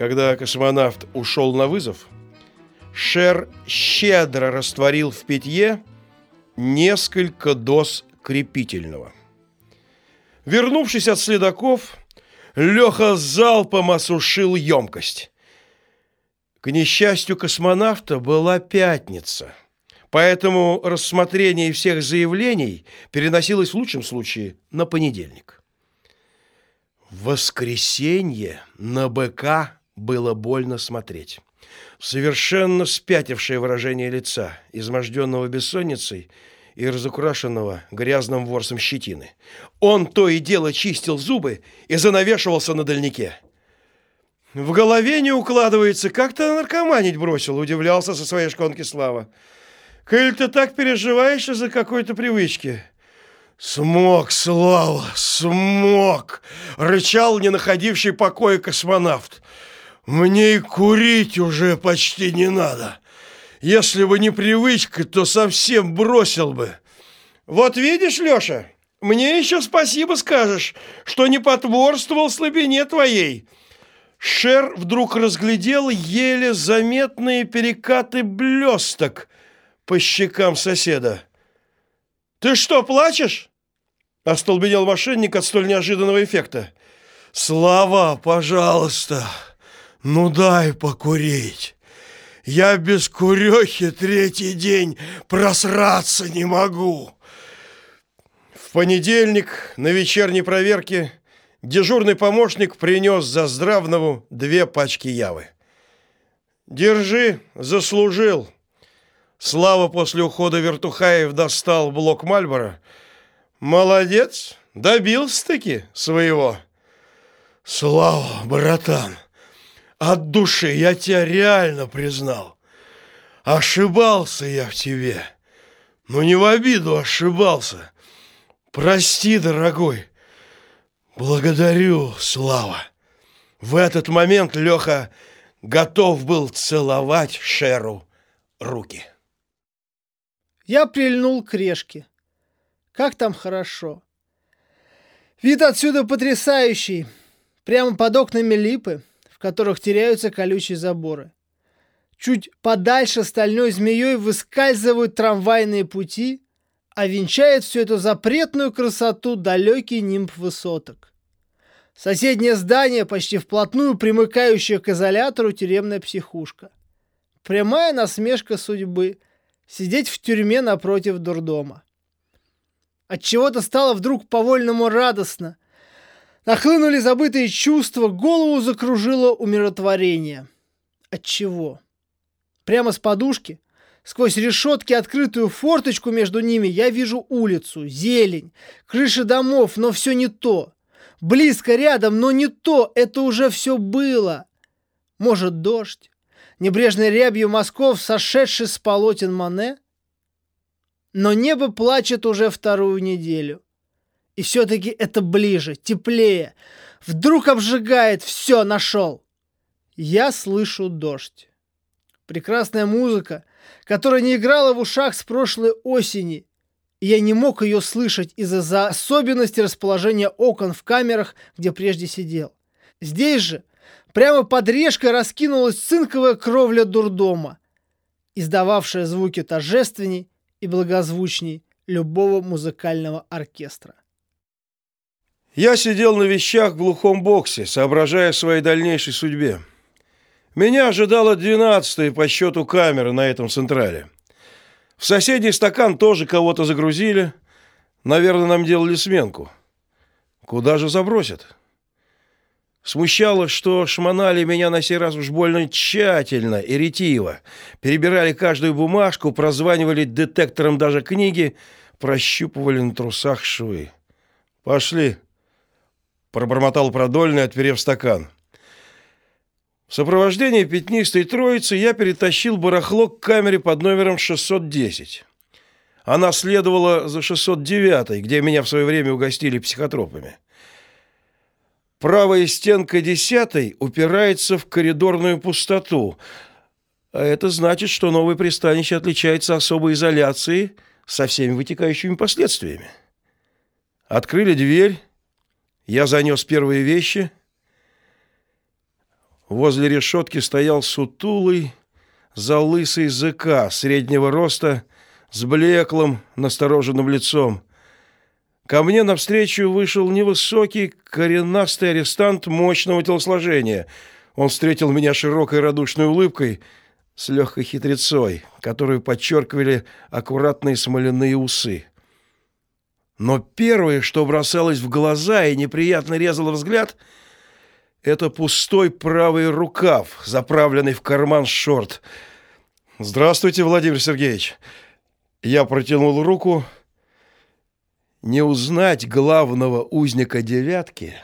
Когда космонавт ушел на вызов, Шер щедро растворил в питье несколько доз крепительного. Вернувшись от следаков, Леха залпом осушил емкость. К несчастью космонавта была пятница, поэтому рассмотрение всех заявлений переносилось в лучшем случае на понедельник. В воскресенье на БК было больно смотреть. Совершенно спятившее выражение лица, изможденного бессонницей и разукрашенного грязным ворсом щетины. Он то и дело чистил зубы и занавешивался на дальнике. В голове не укладывается, как ты наркоманить бросил, удивлялся со своей шконки Слава. Коль ты так переживаешь из-за какой-то привычки. Смог, Слава, смог, рычал не находивший покоя космонавт. Мне и курить уже почти не надо. Если бы не привычка, то совсем бросил бы. Вот видишь, Лёша, мне еще спасибо скажешь, что не потворствовал слабине твоей. Шер вдруг разглядел еле заметные перекаты блесток по щекам соседа. «Ты что, плачешь?» Остолбенел мошенник от столь неожиданного эффекта. «Слава, пожалуйста, ну дай покурить. Я без курехи третий день просраться не могу». В понедельник на вечерней проверке дежурный помощник принес за Здравнову две пачки явы. «Держи, заслужил». Слава после ухода Вертухаев достал блок Мальбора. «Молодец, добился-таки своего». «Слава, братан, от души я тебя реально признал. Ошибался я в тебе, но не в обиду ошибался. Прости, дорогой». Благодарю, Слава. В этот момент Леха готов был целовать Шеру руки. Я прильнул к решке. Как там хорошо. Вид отсюда потрясающий. Прямо под окнами липы, которых теряются колючие заборы. Чуть подальше стальной змеей выскальзывают трамвайные пути, а венчает всю эту запретную красоту далекий нимб высоток. Соседнее здание, почти вплотную примыкающее к изолятору, тюремная психушка. Прямая насмешка судьбы – сидеть в тюрьме напротив дурдома. От чего-то стало вдруг по-вольному радостно. Нахлынули забытые чувства, голову закружило умиротворение. От чего? Прямо с подушки, сквозь решетки открытую форточку между ними, я вижу улицу, зелень, крыши домов, но все не то. Близко рядом, но не то, это уже все было. Может, дождь? Небрежной рябью мазков, сошедший с полотен Мане? Но небо плачет уже вторую неделю. И все-таки это ближе, теплее. Вдруг обжигает, все, нашел. Я слышу дождь. Прекрасная музыка, которая не играла в ушах с прошлой осени и я не мог ее слышать из-за особенностей расположения окон в камерах, где прежде сидел. Здесь же, прямо под решкой, раскинулась цинковая кровля дурдома, издававшая звуки торжественней и благозвучней любого музыкального оркестра. Я сидел на вещах в глухом боксе, соображая о своей дальнейшей судьбе. Меня ожидала двенадцатая по счету камера на этом централе – в соседний стакан тоже кого-то загрузили. Наверное, нам делали сменку. Куда же забросят? Смущало, что шмонали меня на сей раз уж больно тщательно и ретиво. Перебирали каждую бумажку, прозванивали детектором даже книги, прощупывали на трусах швы. «Пошли», — пробормотал продольный, отперев стакан. В сопровождении пятнистой троицы я перетащил барахло к камере под номером 610. Она следовала за 609, где меня в свое время угостили психотропами. Правая стенка десятой упирается в коридорную пустоту. А это значит, что новое пристанище отличается особой изоляцией со всеми вытекающими последствиями. Открыли дверь, я занес первые вещи – Возле решетки стоял сутулый, залысый языка среднего роста с блеклым, настороженным лицом. Ко мне навстречу вышел невысокий, коренастый арестант мощного телосложения. Он встретил меня широкой радушной улыбкой с легкой хитрецой, которую подчеркивали аккуратные смоляные усы. Но первое, что бросалось в глаза и неприятно резало взгляд, это пустой правый рукав, заправленный в карман шорт. Здравствуйте, Владимир Сергеевич. Я протянул руку, не узнать главного узника девятки,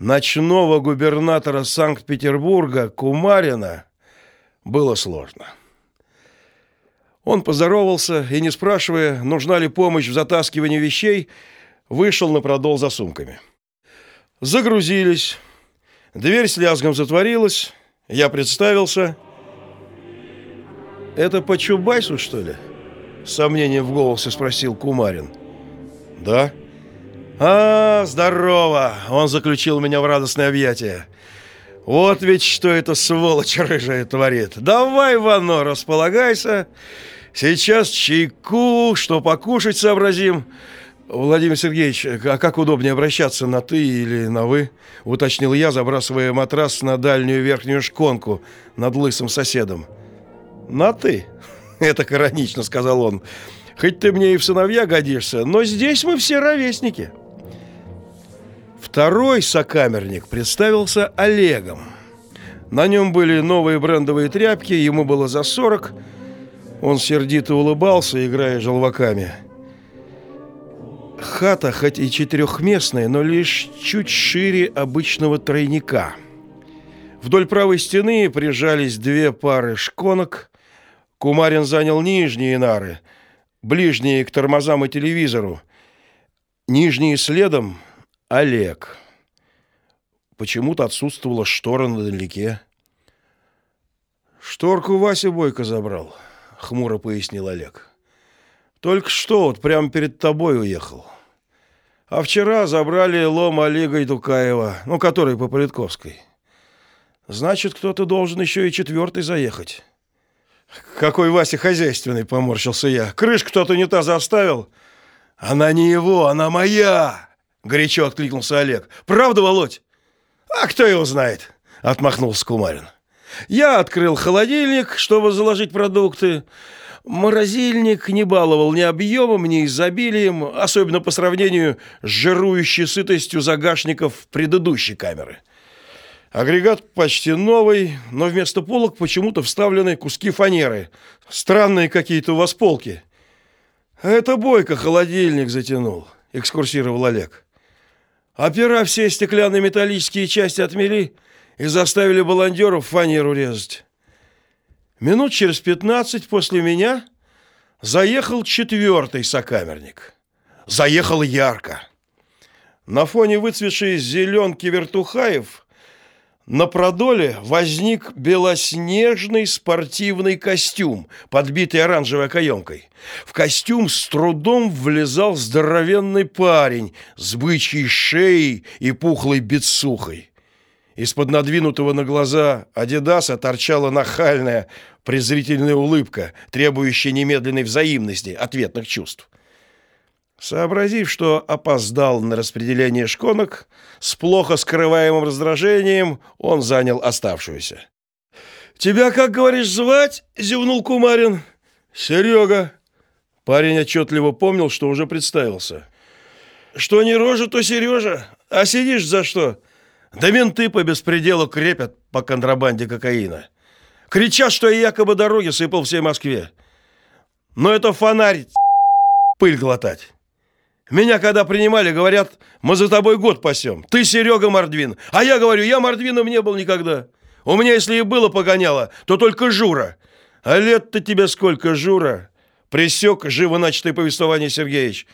ночного губернатора Санкт-Петербурга Кумарина, было сложно. Он поздоровался и, не спрашивая, нужна ли помощь в затаскивании вещей, вышел на продол за сумками. Загрузились. Дверь с лязгом затворилась. Я представился. «Это по Чубайсу, что ли?» С сомнением в голосе спросил Кумарин. Да? А, здорово! Он заключил меня в радостное объятие. Вот ведь что это сволочь рыжая творит. Давай, Вано, располагайся. Сейчас чайку, что покушать сообразим. Владимир Сергеевич, а как удобнее обращаться, на «ты» или на «вы»? Уточнил я, забрасывая матрас на дальнюю верхнюю шконку над лысым соседом. «На «ты»?» — это коронично, сказал он. Хоть ты мне и в сыновья годишься, но здесь мы все ровесники. Второй сокамерник представился Олегом. На нем были новые брендовые тряпки, ему было за сорок. Он сердито улыбался, играя желваками. Хата, хоть и четырехместная, но лишь чуть шире обычного тройника. Вдоль правой стены прижались две пары шконок. Кумарин занял нижние нары – ближние к тормозам и телевизору. Нижние следом — Олег. Почему-то отсутствовала штора на далеке. «Шторку Вася Бойко забрал», — хмуро пояснил Олег. «Только что вот прямо перед тобой уехал. А вчера забрали лом Олега Идукаева, ну, который по Политковской. Значит, кто-то должен еще и четвертый заехать». «Какой Вася хозяйственный!» — поморщился я. «Крышку кто-то не та заставил?» «Она не его, она моя!» — горячо откликнулся Олег. «Правда, Володь?» «А кто его знает?» — отмахнулся Кумарин. «Я открыл холодильник, чтобы заложить продукты. Морозильник не баловал ни объемом, ни изобилием, особенно по сравнению с жирующей сытостью загашников предыдущей камеры». Агрегат почти новый, но вместо полок почему-то вставлены куски фанеры. Странные какие-то у вас полки. Это Бойко холодильник затянул, экскурсировал Олег. Опера все стеклянные металлические части отмели и заставили баландеров фанеру резать. Минут через пятнадцать после меня заехал четвертый сокамерник. Заехал ярко. На фоне выцветшей зеленки вертухаев – на продоле возник белоснежный спортивный костюм, подбитый оранжевой каемкой. В костюм с трудом влезал здоровенный парень с бычьей шеей и пухлой бицухой. Из-под надвинутого на глаза Адидаса торчала нахальная, презрительная улыбка, требующая немедленной взаимности, ответных чувств. Сообразив, что опоздал на распределение шконок, с плохо скрываемым раздражением он занял оставшуюся. «Тебя, как говоришь, звать?» — зевнул Кумарин. «Серега». Парень отчетливо помнил, что уже представился. «Что не рожа, то Сережа. А сидишь за что?» «Да менты по беспределу крепят по контрабанде кокаина. Кричат, что я якобы дороги сыпал всей Москве. Но это фонарь, пыль глотать». Меня когда принимали, говорят, мы за тобой год пасем. Ты Серега Мордвин. А я говорю, я Мордвином не был никогда. У меня, если и было погоняло, то только Жура. А лет-то тебе сколько, Жура? Присек живо начатое повествование Сергеевич.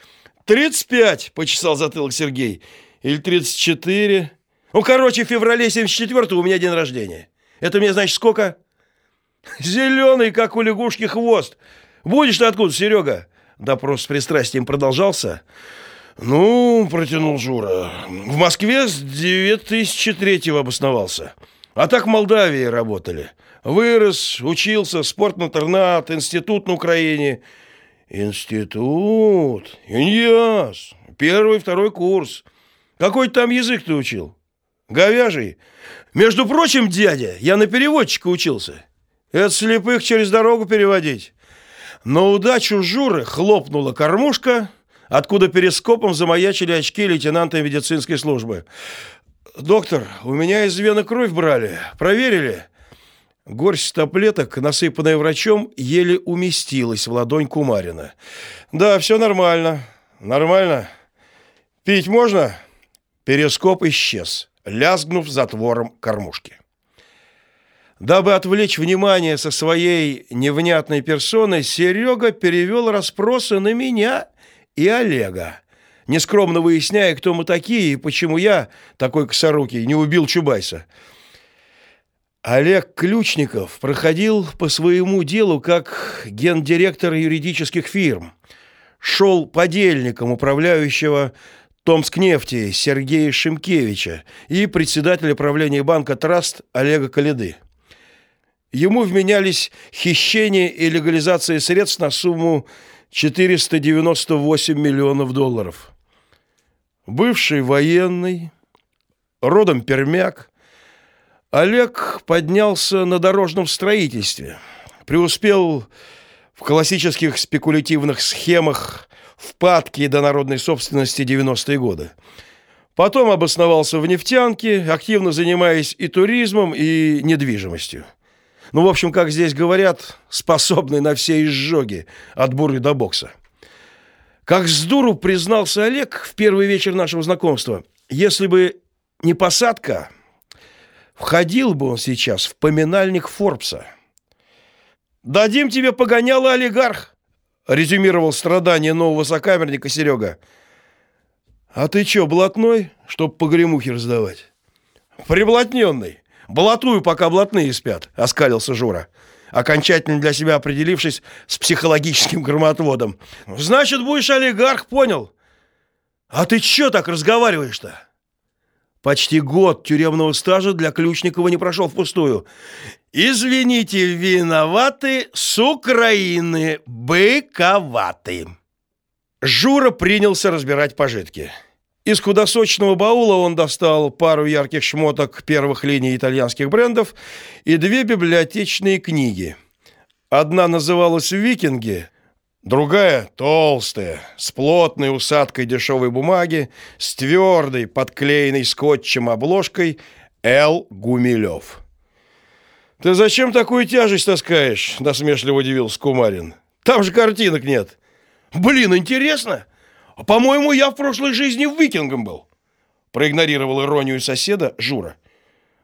«Тридцать пять», — почесал затылок Сергей. «Или тридцать четыре». Ну, короче, в феврале 74-го у меня день рождения. Это мне, значит, сколько? Зеленый, как у лягушки, хвост. Будешь ты откуда, Серега? Допрос с пристрастием продолжался. «Ну, — протянул Жура, — в Москве с 2003-го обосновался. А так в Молдавии работали. Вырос, учился, спортинтернат, институт на Украине. Институт? Иньяс. Первый, второй курс. Какой там язык ты учил? Говяжий? Между прочим, дядя, я на переводчика учился. Это слепых через дорогу переводить. На удачу Журы хлопнула кормушка, откуда перископом замаячили очки лейтенанта медицинской службы. «Доктор, у меня из вены кровь брали. Проверили?» Горсть таблеток, насыпанная врачом, еле уместилась в ладонь Кумарина. «Да, все нормально. Нормально. Пить можно?» Перископ исчез, лязгнув затвором кормушки. Дабы отвлечь внимание со своей невнятной персоной, Серега перевел расспросы на меня и Олега, нескромно выясняя, кто мы такие и почему я, такой косорукий, не убил Чубайса. Олег Ключников проходил по своему делу как гендиректор юридических фирм. Шел подельником управляющего Томскнефти Сергея Шимкевича и председателя правления банка «Траст» Олега Калиды. Ему вменялись хищение и легализация средств на сумму 498 миллионов долларов. Бывший военный, родом пермяк, Олег поднялся на дорожном строительстве, преуспел в классических спекулятивных схемах впадки до народной собственности 90-е годы. Потом обосновался в нефтянке, активно занимаясь и туризмом, и недвижимостью. Ну, в общем, как здесь говорят, способный на все изжоги, от буры до бокса. Как с дуру признался Олег в первый вечер нашего знакомства, если бы не посадка, входил бы он сейчас в поминальник Форбса. «Дадим тебе погоняло, олигарх!» Резюмировал страдания нового сокамерника Серега. «А ты чё, блатной, чтоб погремухи раздавать?» «Приблотненный. Блатую, пока блатные спят», — оскалился Жура, окончательно для себя определившись с психологическим громотводом. «Значит, будешь олигарх, понял? А ты чё так разговариваешь-то?» Почти год тюремного стажа для Ключникова не прошел впустую. «Извините, виноваты с Украины, быковаты». Жура принялся разбирать пожитки. Из худосочного баула он достал пару ярких шмоток первых линий итальянских брендов и две библиотечные книги. Одна называлась «Викинги», другая толстая, с плотной усадкой дешевой бумаги, с твердой, подклеенной скотчем обложкой «Л. Гумилев». «Ты зачем такую тяжесть таскаешь?» – насмешливо удивился Кумарин. «Там же картинок нет». «Блин, интересно!» По-моему, я в прошлой жизни викингом был. Проигнорировал иронию соседа Жура.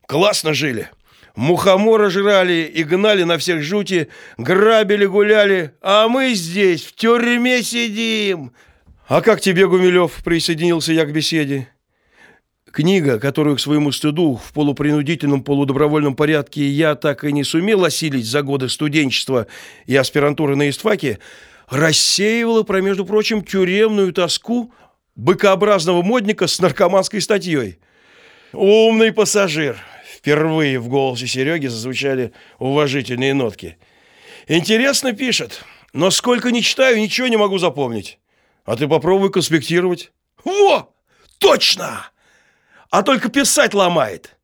Классно жили. Мухомора жрали и гнали на всех жути, грабили, гуляли, а мы здесь в тюрьме сидим. А как тебе, Гумилев, присоединился я к беседе? Книга, которую к своему стыду в полупринудительном, полудобровольном порядке я так и не сумел осилить за годы студенчества и аспирантуры на истфаке, рассеивала про, между прочим, тюремную тоску быкообразного модника с наркоманской статьей. «Умный пассажир!» Впервые в голосе Сереги зазвучали уважительные нотки. «Интересно пишет, но сколько не читаю, ничего не могу запомнить. А ты попробуй конспектировать». «Во! Точно! А только писать ломает!»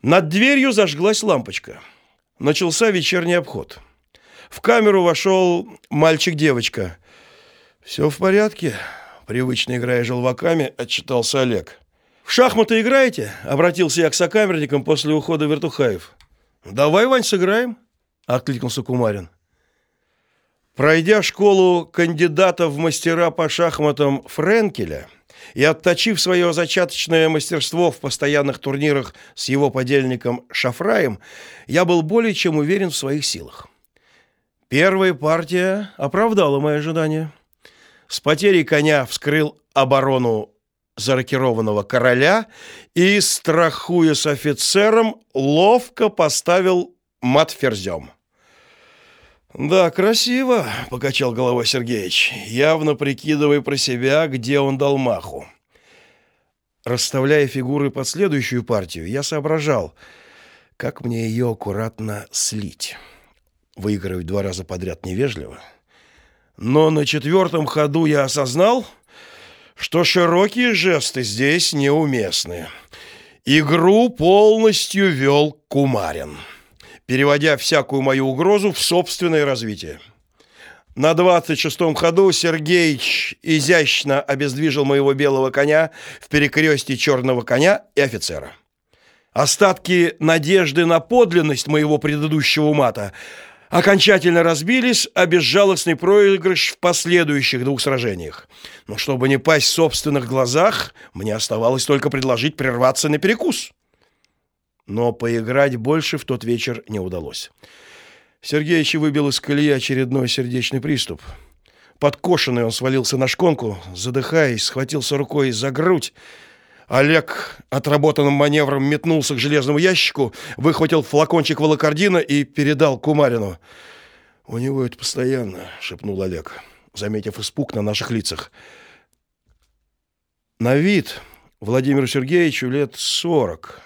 Над дверью зажглась лампочка. Начался вечерний обход. В камеру вошел мальчик-девочка. «Все в порядке?» Привычно играя желваками, отчитался Олег. «В шахматы играете?» — обратился я к сокамерникам после ухода Вертухаев. «Давай, Вань, сыграем?» — откликнулся Кумарин. Пройдя школу кандидата в мастера по шахматам Френкеля и отточив свое зачаточное мастерство в постоянных турнирах с его подельником Шафраем, я был более чем уверен в своих силах. Первая партия оправдала мои ожидания. С потерей коня вскрыл оборону зарокированного короля и, страхуя с офицером, ловко поставил мат ферзем. «Да, красиво», — покачал головой Сергеевич, явно прикидывая про себя, где он дал маху. Расставляя фигуры под следующую партию, я соображал, Как мне ее аккуратно слить? Выигрывать два раза подряд невежливо. Но на четвертом ходу я осознал, что широкие жесты здесь неуместны. Игру полностью вел Кумарин, переводя всякую мою угрозу в собственное развитие. На двадцать шестом ходу Сергеич изящно обездвижил моего белого коня в перекрестии черного коня и офицера. Остатки надежды на подлинность моего предыдущего мата окончательно разбились, а безжалостный проигрыш в последующих двух сражениях. Но чтобы не пасть в собственных глазах, мне оставалось только предложить прерваться на перекус. Но поиграть больше в тот вечер не удалось. Сергеич выбил из колеи очередной сердечный приступ. Подкошенный он свалился на шконку, задыхаясь, схватился рукой за грудь. Олег отработанным маневром метнулся к железному ящику, выхватил флакончик волокордина и передал Кумарину. «У него это постоянно», — шепнул Олег, заметив испуг на наших лицах. На вид Владимиру Сергеевичу лет сорок.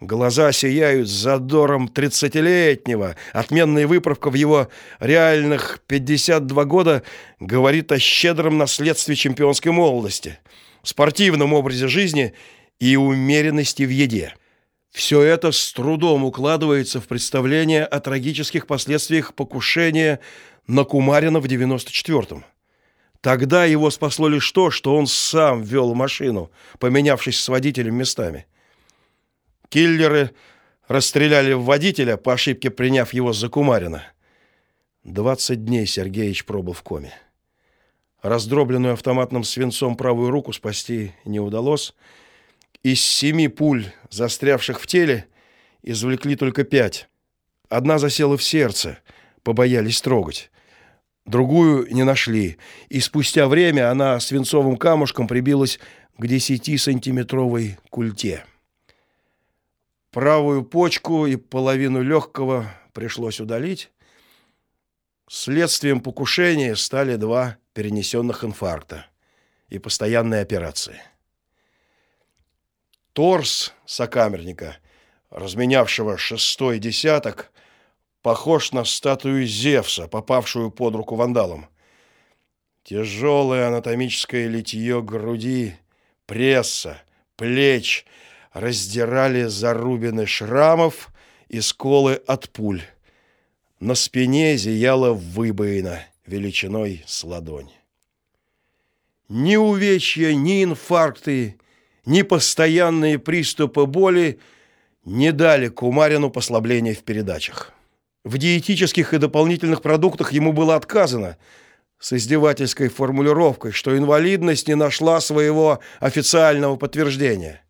Глаза сияют задором тридцатилетнего. Отменная выправка в его реальных 52 года говорит о щедром наследстве чемпионской молодости, спортивном образе жизни и умеренности в еде. Все это с трудом укладывается в представление о трагических последствиях покушения на Кумарина в 94-м. Тогда его спасло лишь то, что он сам вел машину, поменявшись с водителем местами. Киллеры расстреляли водителя, по ошибке приняв его за Кумарина. Двадцать дней Сергеич пробыл в коме. Раздробленную автоматным свинцом правую руку спасти не удалось. Из семи пуль, застрявших в теле, извлекли только пять. Одна засела в сердце, побоялись трогать. Другую не нашли, и спустя время она свинцовым камушком прибилась к десятисантиметровой культе. Правую почку и половину легкого пришлось удалить. Следствием покушения стали два перенесенных инфаркта и постоянные операции. Торс сокамерника, разменявшего шестой десяток, похож на статую Зевса, попавшую под руку вандалам. Тяжелое анатомическое литье груди, пресса, плеч — раздирали зарубины шрамов и сколы от пуль. На спине зияла выбоина величиной с ладонь. Ни увечья, ни инфаркты, ни постоянные приступы боли не дали Кумарину послабления в передачах. В диетических и дополнительных продуктах ему было отказано с издевательской формулировкой, что инвалидность не нашла своего официального подтверждения.